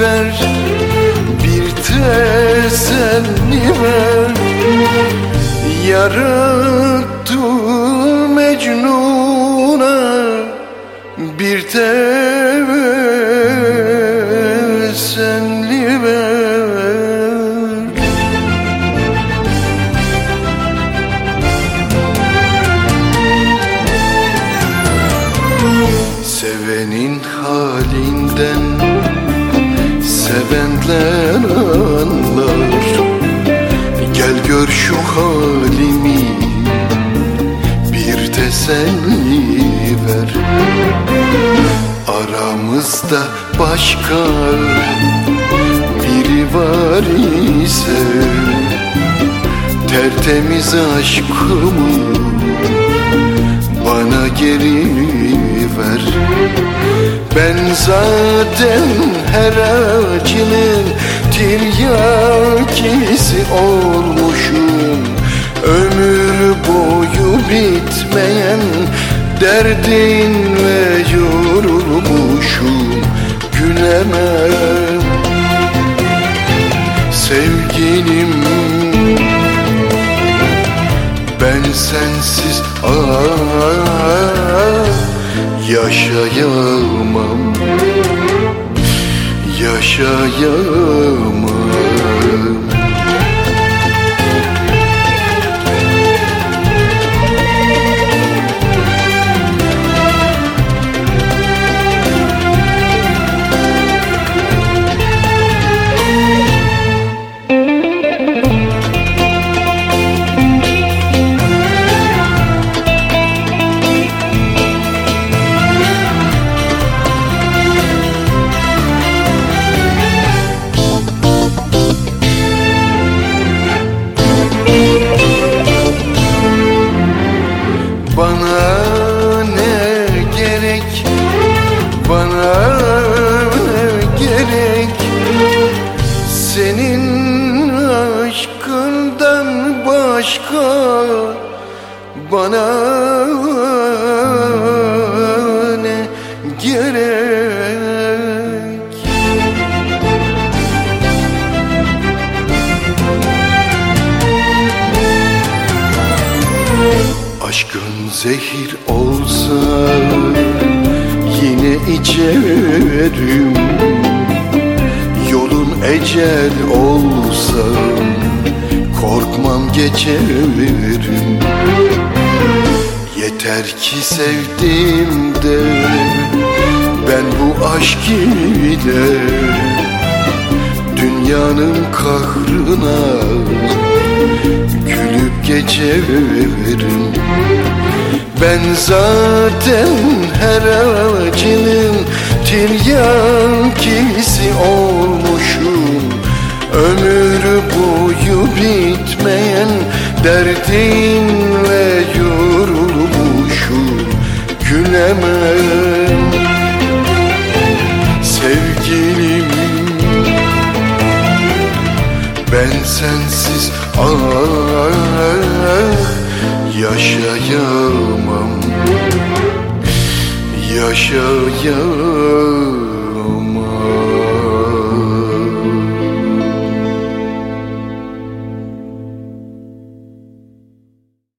ver. Bir teselli ver. Yarattı Mecnun'a Bir teselli ver. Sevenin halinden Sevenler anlar. Gel gör şu halimi Bir teselli ver. Aramızda başka biri var ise Tertemiz aşkımı bana geri ver Ben zaten her acının tiryakisi olmuşum. Ömür boyu bitmeyen derdinle yorulmuşum. Gülemem. Sevgilim ben sensiz ah, yaşayamam. Yaşayamam gerek? Bana gerek. Senin aşkından başka Bana ne gerek? Aşkın zehir olsa içerim. Yolun ecel olsa korkmam geçerim. Yeter ki sevdim de ben bu aşk ile Dünyanın kahrına gülüp geçerim. Ben zaten her acının tiryakisi olmuşum. Ömür boyu bitmeyen derdinle yorulmuşum. Gülemem sevgilim ben sensiz ah yaşayamam Yaşayamam